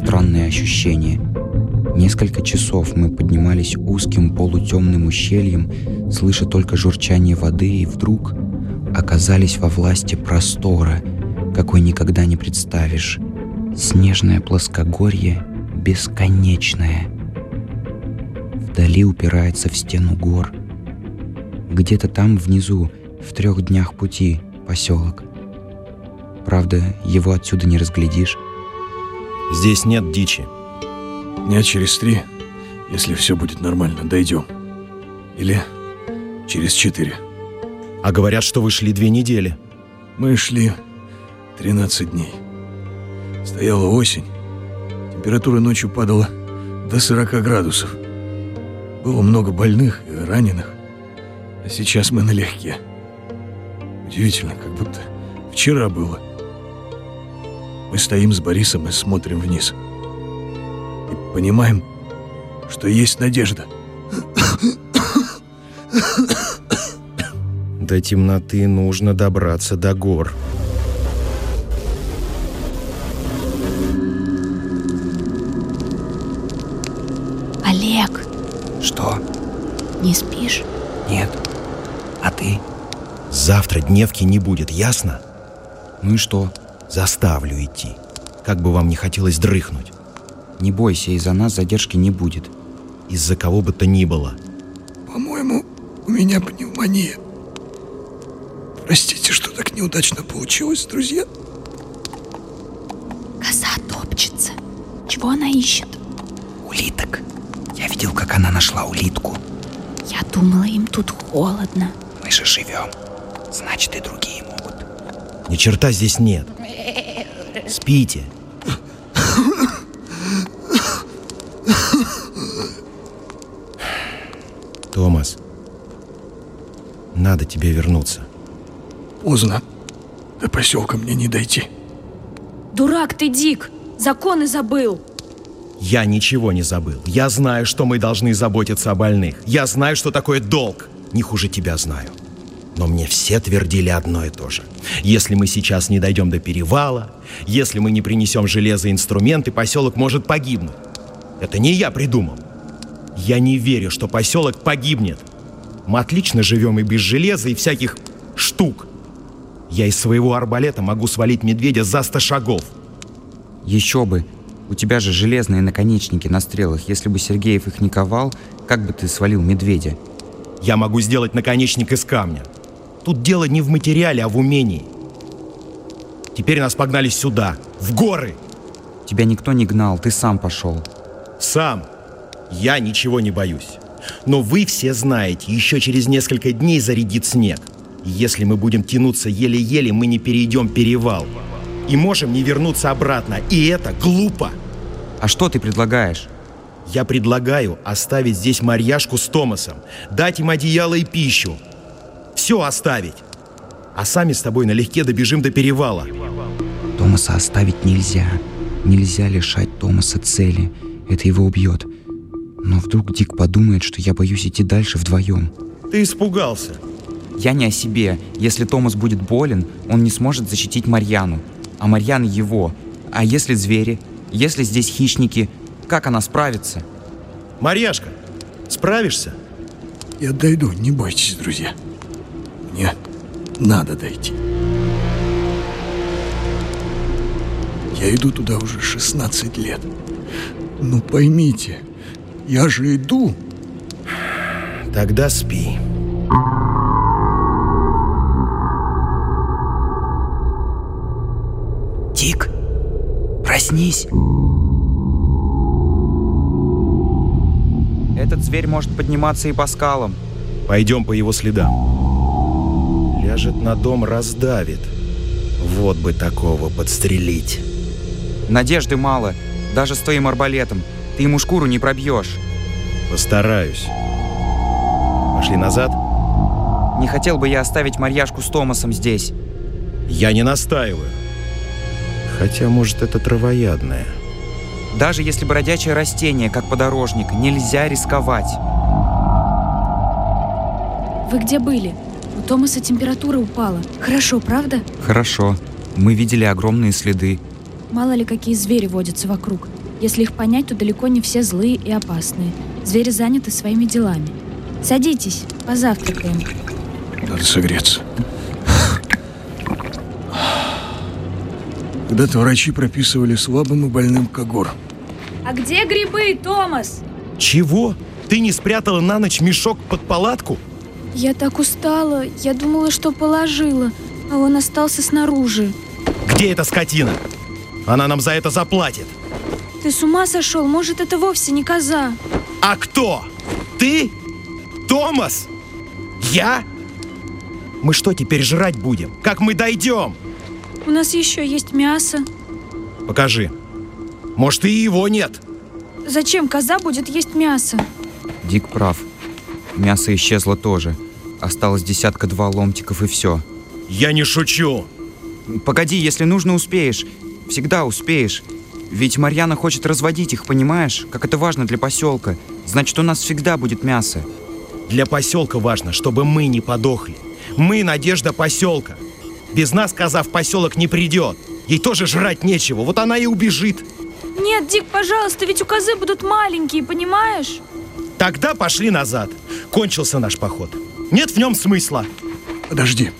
странное ощущение. Несколько часов мы поднимались узким полутемным ущельем, слыша только журчание воды, и вдруг оказались во власти простора, какой никогда не представишь. Снежное плоскогорье бесконечное. Вдали упирается в стену гор. Где-то там внизу, в трех днях пути, поселок. Правда, его отсюда не разглядишь. Здесь нет дичи. Дня через три, если все будет нормально, дойдем. Или через четыре. А говорят, что вы шли две недели. Мы шли 13 дней. Стояла осень. Температура ночью падала до 40 градусов. Было много больных и раненых. А сейчас мы налегке. Удивительно, как будто вчера было. Мы стоим с Борисом и смотрим вниз. И понимаем, что есть надежда. До темноты нужно добраться до гор. Олег, Что? не спишь? Нет. А ты? Завтра дневки не будет, ясно? Ну и что? Заставлю идти. Как бы вам не хотелось дрыхнуть. Не бойся, из-за нас задержки не будет. Из-за кого бы то ни было. По-моему, у меня пневмония. Простите, что так неудачно получилось, друзья. Коза топчется. Чего она ищет? Улиток. Я видел, как она нашла улитку. Я думала, им тут холодно. Мы же живем. Значит, и другие могут. Ни черта здесь нет. Спите. Томас, надо тебе вернуться. Поздно. До поселка мне не дойти. Дурак ты, Дик! Законы забыл! Я ничего не забыл. Я знаю, что мы должны заботиться о больных. Я знаю, что такое долг. Не хуже тебя знаю. Но мне все твердили одно и то же. Если мы сейчас не дойдем до перевала, если мы не принесем железо и инструменты, поселок может погибнуть. Это не я придумал. Я не верю, что поселок погибнет. Мы отлично живем и без железа, и всяких штук. Я из своего арбалета могу свалить медведя за 100 шагов. Еще бы. У тебя же железные наконечники на стрелах. Если бы Сергеев их не ковал, как бы ты свалил медведя? Я могу сделать наконечник из камня. Тут дело не в материале, а в умении. Теперь нас погнали сюда, в горы. Тебя никто не гнал, ты сам пошел. Сам. Я ничего не боюсь. Но вы все знаете, еще через несколько дней зарядит снег. Если мы будем тянуться еле-еле, мы не перейдем перевал. И можем не вернуться обратно. И это глупо. А что ты предлагаешь? Я предлагаю оставить здесь Марьяшку с Томасом, дать им одеяло и пищу. Все оставить. А сами с тобой налегке добежим до перевала. Томаса оставить нельзя. Нельзя лишать Томаса цели. Это его убьет. Но вдруг Дик подумает, что я боюсь идти дальше вдвоем. Ты испугался. Я не о себе. Если Томас будет болен, он не сможет защитить Марьяну. А Марьяна его. А если звери? Если здесь хищники? Как она справится? Марьяшка, справишься? Я дойду, не бойтесь, друзья. Мне надо дойти. Я иду туда уже 16 лет. Ну поймите, я же иду. Тогда спи. Дик, проснись. Этот зверь может подниматься и по скалам. Пойдем по его следам. Ляжет на дом, раздавит. Вот бы такого подстрелить. Надежды мало, даже с твоим арбалетом. Ты ему шкуру не пробьешь. Постараюсь. Пошли назад. Не хотел бы я оставить Марьяшку с Томасом здесь. Я не настаиваю. Хотя, может, это травоядное. Даже если бродячее растение, как подорожник, нельзя рисковать. Вы где были? У Томаса температура упала. Хорошо, правда? Хорошо. Мы видели огромные следы. Мало ли какие звери водятся вокруг. Если их понять, то далеко не все злые и опасные. Звери заняты своими делами. Садитесь, позавтракаем. Надо согреться. Когда-то врачи прописывали слабым и больным когор. А где грибы, Томас? Чего? Ты не спрятала на ночь мешок под палатку? Я так устала. Я думала, что положила, а он остался снаружи. Где эта скотина? Она нам за это заплатит. Ты с ума сошел? Может, это вовсе не коза? А кто? Ты? Томас? Я? Мы что теперь жрать будем? Как мы дойдем? У нас еще есть мясо. Покажи. Может, и его нет? Зачем коза будет есть мясо? Дик прав. Мясо исчезло тоже. Осталось десятка-два ломтиков и все. Я не шучу. Погоди, если нужно, успеешь. Всегда успеешь. Ведь Марьяна хочет разводить их, понимаешь? Как это важно для поселка. Значит, у нас всегда будет мясо. Для поселка важно, чтобы мы не подохли. Мы надежда поселка. Без нас коза в поселок не придет. Ей тоже жрать нечего, вот она и убежит. Нет, Дик, пожалуйста, ведь у козы будут маленькие, понимаешь? Тогда пошли назад. Кончился наш поход. Нет в нем смысла. Подожди.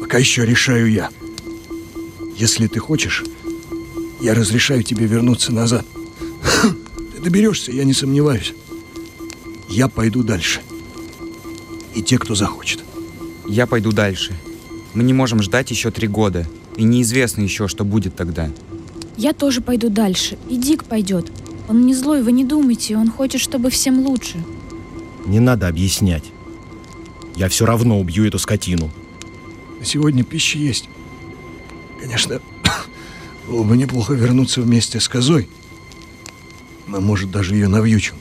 Пока еще решаю я. Если ты хочешь, я разрешаю тебе вернуться назад. Ты доберешься, я не сомневаюсь. Я пойду дальше. И те, кто захочет. Я пойду дальше. Мы не можем ждать еще три года. И неизвестно еще, что будет тогда. Я тоже пойду дальше. И Дик пойдет. Он не злой, вы не думайте. Он хочет, чтобы всем лучше. Не надо объяснять. Я все равно убью эту скотину. На сегодня пища есть. Конечно, было бы неплохо вернуться вместе с козой. Но, может, даже ее навьючим.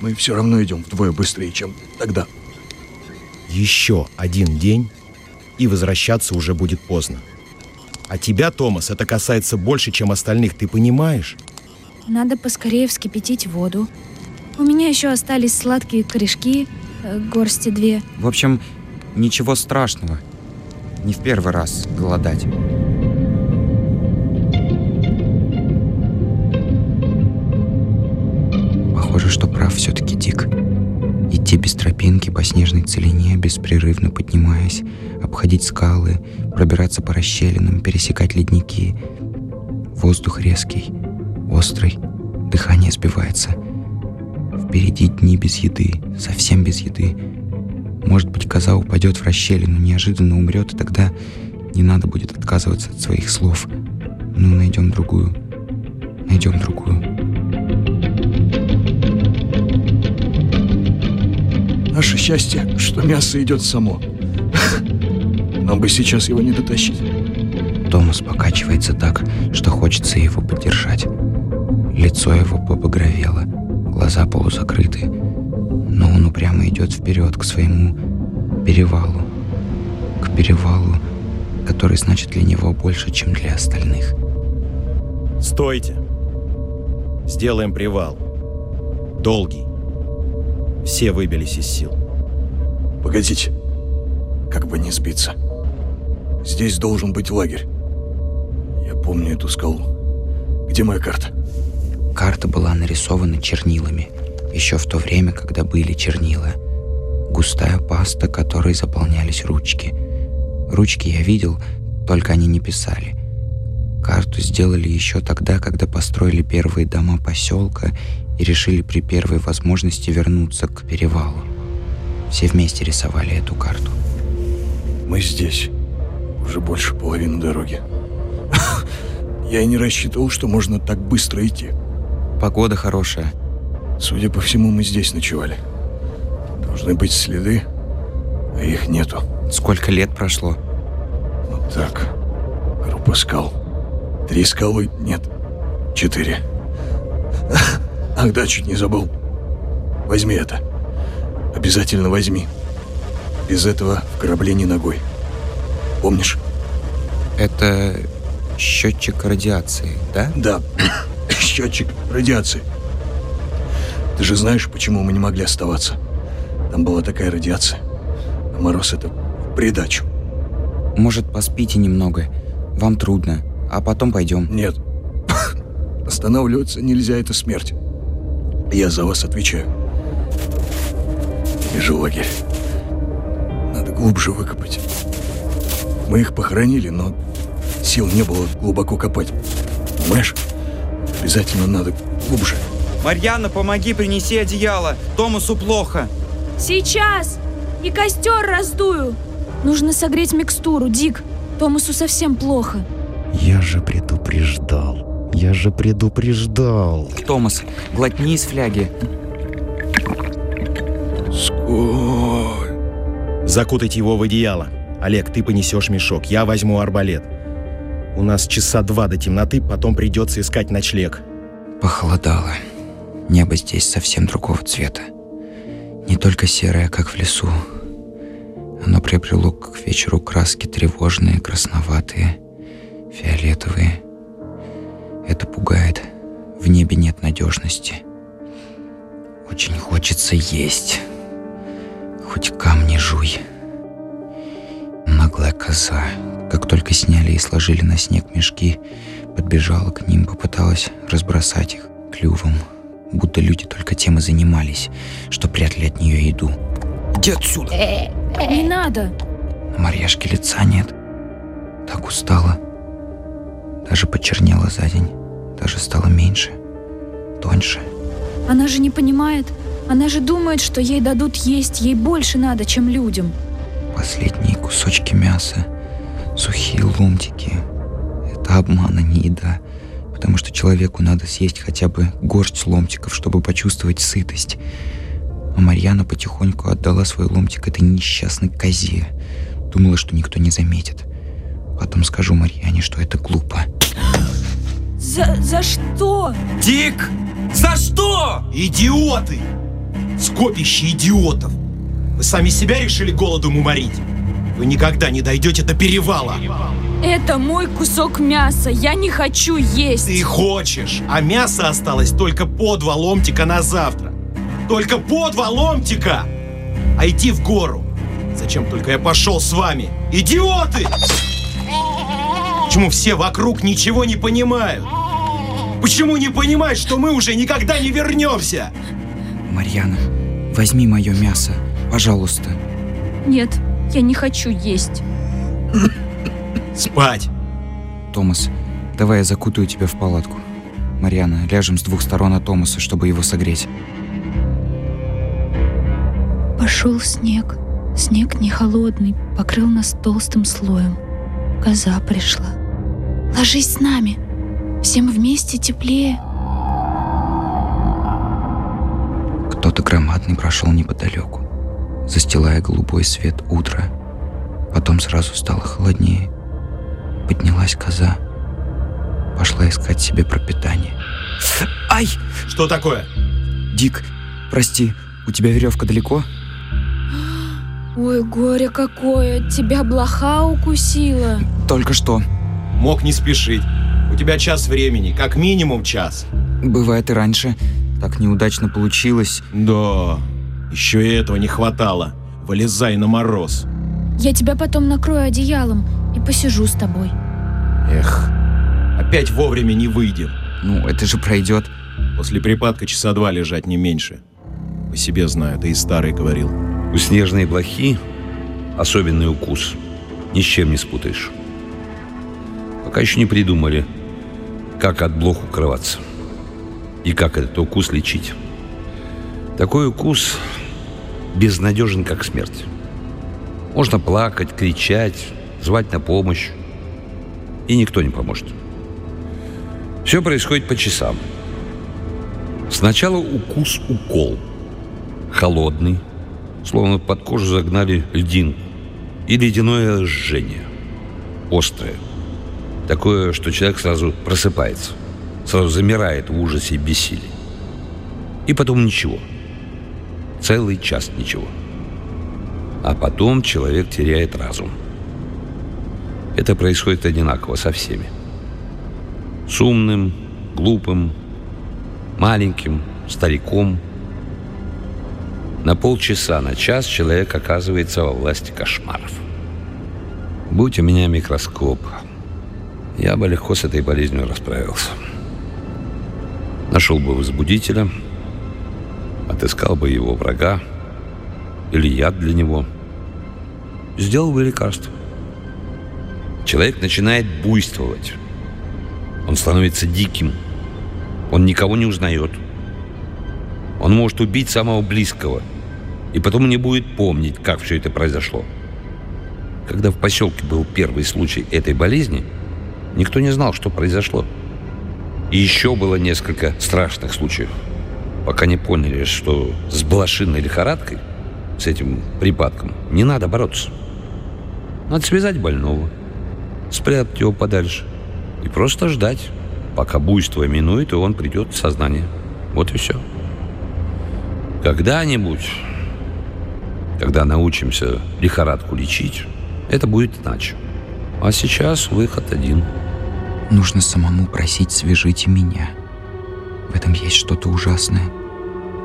Мы все равно идем вдвое быстрее, чем тогда. Еще один день, и возвращаться уже будет поздно. А тебя, Томас, это касается больше, чем остальных, ты понимаешь? Надо поскорее вскипятить воду. У меня еще остались сладкие корешки, э, горсти две. В общем, ничего страшного. Не в первый раз голодать. Похоже, что прав все-таки Дик. Идти без тропинки по снежной целине, беспрерывно поднимаясь, обходить скалы, пробираться по расщелинам, пересекать ледники. Воздух резкий, острый, дыхание сбивается. Впереди дни без еды, совсем без еды. Может быть, коза упадет в расщелину, неожиданно умрет, и тогда не надо будет отказываться от своих слов. Ну, найдем другую. Найдем другую. Наше счастье, что мясо идет само. Нам бы сейчас его не дотащить. Томас покачивается так, что хочется его поддержать. Лицо его побагровело, глаза полузакрыты, но он упрямо идет вперед к своему перевалу. К перевалу, который значит для него больше, чем для остальных. Стойте. Сделаем привал. Долгий. Все выбились из сил. Погодите. Как бы не сбиться. Здесь должен быть лагерь. Я помню эту скалу. Где моя карта? Карта была нарисована чернилами, еще в то время, когда были чернила. Густая паста, которой заполнялись ручки. Ручки я видел, только они не писали. Карту сделали еще тогда, когда построили первые дома поселка и решили при первой возможности вернуться к перевалу. Все вместе рисовали эту карту. Мы здесь. Уже больше половины дороги. Я и не рассчитывал, что можно так быстро идти. Погода хорошая. Судя по всему, мы здесь ночевали. Должны быть следы, а их нету. Сколько лет прошло? Вот так. Группа скал. Три скалы? Нет. Четыре. Ах да, чуть не забыл. Возьми это. Обязательно возьми. Без этого в корабле не ногой. Помнишь? Это счетчик радиации, да? Да. Счетчик радиации. Ты же знаешь, почему мы не могли оставаться? Там была такая радиация. А мороз это придачу. Может, поспите немного? Вам трудно. А потом пойдем. Нет. Останавливаться нельзя, это смерть. Я за вас отвечаю. Вижу лагерь. Надо глубже выкопать. Мы их похоронили, но сил не было глубоко копать. Понимаешь? Обязательно надо глубже. Марьяна, помоги, принеси одеяло. Томасу плохо. Сейчас! И костер раздую! Нужно согреть микстуру, Дик. Томасу совсем плохо. Я же предупреждал. Я же предупреждал. Томас, глотни из фляги. Сколь. Закутайте его в одеяло. Олег, ты понесешь мешок, я возьму арбалет. У нас часа два до темноты, потом придется искать ночлег. Похолодало. Небо здесь совсем другого цвета. Не только серое, как в лесу. Оно приобрело к вечеру краски тревожные, красноватые, фиолетовые. Это пугает. В небе нет надежности. Очень хочется есть. Хоть камни жуй. Наглая коза, как только сняли и сложили на снег мешки, подбежала к ним, попыталась разбросать их клювом, будто люди только тем и занимались, что прятали от нее еду. «Иди отсюда!» Не надо! На Марьяшке лица нет. Так устала. Даже почернела за день. Даже стала меньше. Тоньше. Она же не понимает. Она же думает, что ей дадут есть, ей больше надо, чем людям. Последние кусочки мяса. Сухие ломтики. Это обман, а не еда. Потому что человеку надо съесть хотя бы горсть ломтиков, чтобы почувствовать сытость. А Марьяна потихоньку отдала свой ломтик этой несчастной козе. Думала, что никто не заметит. Потом скажу Марьяне, что это глупо. За, за что? Дик! За что? Идиоты! Скопище идиотов! Вы сами себя решили голодом уморить? Вы никогда не дойдете до перевала! Это мой кусок мяса. Я не хочу есть. Ты хочешь, а мясо осталось только по два ломтика на завтра. Только по два ломтика! А идти в гору? Зачем только я пошел с вами? Идиоты! Почему все вокруг ничего не понимают? Почему не понимают, что мы уже никогда не вернемся? Марьяна, возьми мое мясо, пожалуйста. Нет, я не хочу есть. Спать! Томас, давай я закутаю тебя в палатку. Марьяна, ляжем с двух сторон от Томаса, чтобы его согреть. Пошел снег. Снег не холодный, покрыл нас толстым слоем. Коза пришла. Ложись с нами. Всем вместе теплее. Кто-то громадный прошел неподалеку, застилая голубой свет утра. Потом сразу стало холоднее. Поднялась коза. Пошла искать себе пропитание. Ай! Что такое? Дик, прости, у тебя веревка далеко? Ой, горе какое, тебя блоха укусила. Только что. Мог не спешить. У тебя час времени, как минимум час. Бывает и раньше. Так неудачно получилось. Да, еще и этого не хватало. Вылезай на мороз. Я тебя потом накрою одеялом и посижу с тобой. Эх, опять вовремя не выйдем. Ну, это же пройдет. После припадка часа два лежать не меньше. По себе знаю, ты и старый говорил. У снежной блохи особенный укус. Ни с чем не спутаешь. Пока еще не придумали, как от блох укрываться. И как этот укус лечить. Такой укус безнадежен, как смерть. Можно плакать, кричать, звать на помощь. И никто не поможет. Все происходит по часам. Сначала укус-укол. Холодный, словно под кожу загнали льдинку. И ледяное жжение. Острое. Такое, что человек сразу просыпается. Сразу замирает в ужасе и бессилии. И потом ничего. Целый час ничего. А потом человек теряет разум. Это происходит одинаково со всеми. С умным, глупым, маленьким, стариком. На полчаса, на час человек оказывается во власти кошмаров. Будь у меня микроскоп, я бы легко с этой болезнью расправился. Нашел бы возбудителя, отыскал бы его врага или яд для него, сделал бы лекарство. Человек начинает буйствовать. Он становится диким. Он никого не узнает. Он может убить самого близкого. И потом не будет помнить, как все это произошло. Когда в поселке был первый случай этой болезни, никто не знал, что произошло. И еще было несколько страшных случаев, пока не поняли, что с блошиной лихорадкой, с этим припадком, не надо бороться. Надо связать больного, спрятать его подальше и просто ждать, пока буйство минует, и он придет в сознание. Вот и все. Когда-нибудь, когда научимся лихорадку лечить, это будет иначе. А сейчас выход один. Нужно самому просить «свяжите меня». В этом есть что-то ужасное.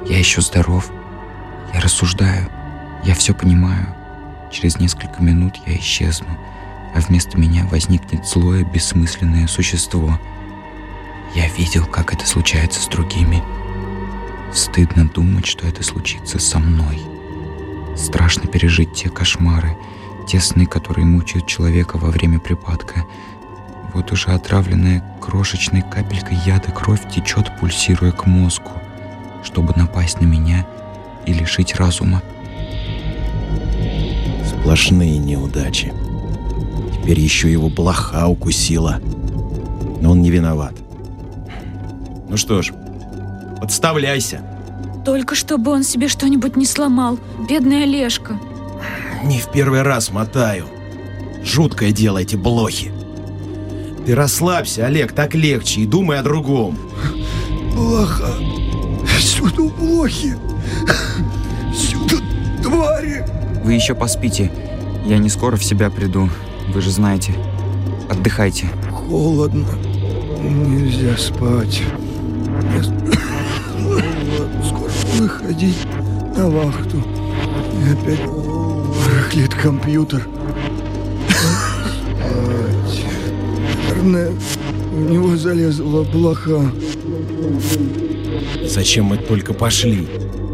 Я еще здоров. Я рассуждаю. Я все понимаю. Через несколько минут я исчезну, а вместо меня возникнет злое, бессмысленное существо. Я видел, как это случается с другими. Стыдно думать, что это случится со мной. Страшно пережить те кошмары, те сны, которые мучают человека во время припадка. Вот уже отравленная крошечной капелькой яда кровь течет, пульсируя к мозгу, чтобы напасть на меня и лишить разума. Сплошные неудачи. Теперь еще его блоха укусила. Но он не виноват. Ну что ж, подставляйся. Только чтобы он себе что-нибудь не сломал. Бедный Олежка. Не в первый раз мотаю. Жуткое дело эти блохи. Ты расслабься, Олег, так легче, и думай о другом. Блоха. Сюда блохи. Сюда твари. Вы еще поспите. Я не скоро в себя приду. Вы же знаете. Отдыхайте. Холодно. Нельзя спать. Я скоро выходить на вахту. И опять рыхлит компьютер. Спать. Наверное, в него залезла блоха. Зачем мы только пошли?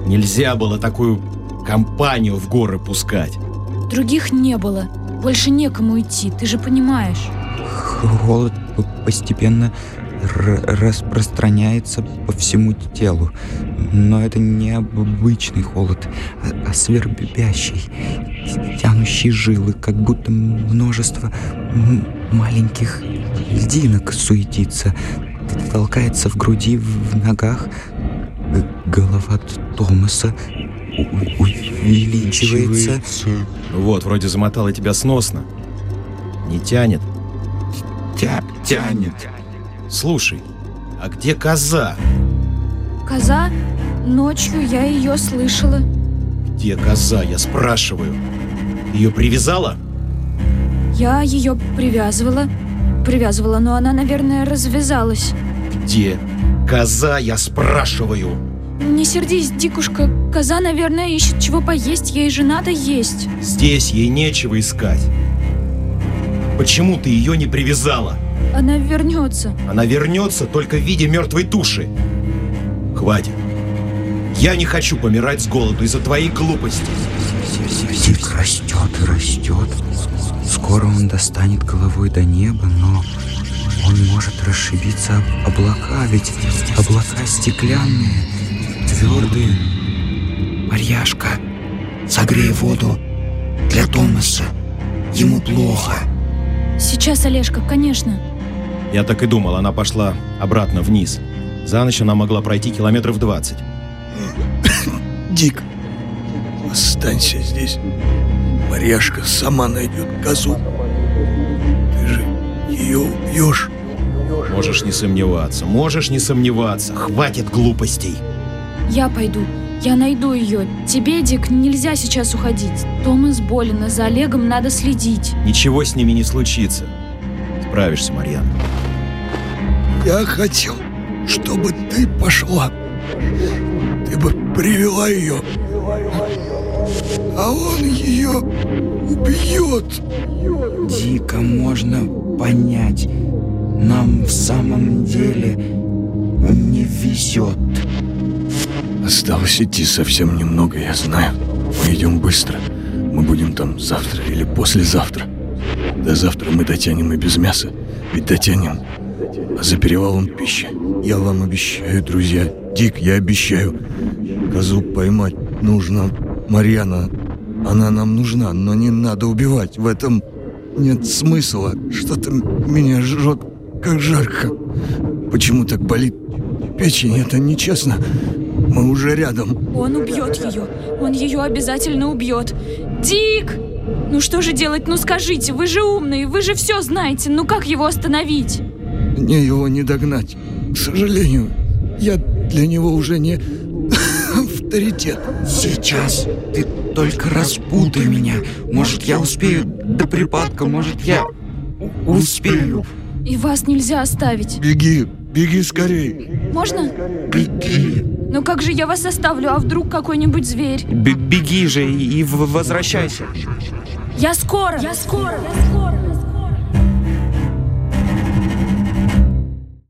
Нельзя было такую компанию в горы пускать. Других не было. Больше некому идти, ты же понимаешь. Холод постепенно распространяется по всему телу. Но это не обычный холод, а, а свербящий, тянущий жилы, как будто множество маленьких льдинок суетится, толкается в груди, в ногах. Голова Томаса увеличивается. Вот, вроде замотало тебя сносно. Не тянет. Тя- тянет. Слушай, а где коза? Коза? Ночью я ее слышала. Где коза, я спрашиваю. Ее привязала? Я ее привязывала. Привязывала, но она, наверное, развязалась. Где коза, я спрашиваю. Не сердись, Дикушка. Коза, наверное, ищет чего поесть. Ей же надо есть. Здесь ей нечего искать. Почему ты ее не привязала? Она вернется. Она вернется только в виде мертвой туши. Хватит. Я не хочу помирать с голоду из-за твоей глупости. Дик растет и растет. Скоро он достанет головой до неба, но он может расшибиться об облака, ведь облака стеклянные, твердые. Марьяшка, согрей воду для Томаса. Ему плохо. Сейчас, Олежка, конечно. Я так и думал, она пошла обратно вниз. За ночь она могла пройти километров 20. Дик, останься здесь. Марьяшка сама найдет козу. Ты же ее убьешь. Можешь не сомневаться, можешь не сомневаться. Хватит глупостей. Я пойду. Я найду ее. Тебе, Дик, нельзя сейчас уходить. Томас болен, а за Олегом надо следить. Ничего с ними не случится. Справишься, Марьяна. Я хотел, чтобы ты пошла. Ты бы привела ее. А он ее убьет. Дико можно понять. Нам в самом деле Мне везет. Осталось идти совсем немного, я знаю. Мы идем быстро. Мы будем там завтра или послезавтра. До завтра мы дотянем и без мяса. Ведь дотянем. А за перевалом пища. Я вам обещаю, друзья. Дик, я обещаю. Козу поймать нужно. Марьяна, она нам нужна, но не надо убивать. В этом нет смысла. Что-то меня жжет, как жарко. Почему так болит печень? Это нечестно. Мы уже рядом. Он убьет ее. Он ее обязательно убьет. Дик! Ну что же делать? Ну скажите, вы же умные, вы же все знаете. Ну как его остановить? Мне его не догнать. К сожалению, я для него уже не авторитет. Сейчас ты только распутай меня. Может, я успею до припадка, может, я успею. И вас нельзя оставить. Беги, беги скорей. Можно? Беги. Ну как же я вас оставлю, а вдруг какой-нибудь зверь? Б- беги же и, и возвращайся. Я скоро! Я скоро! Я скоро!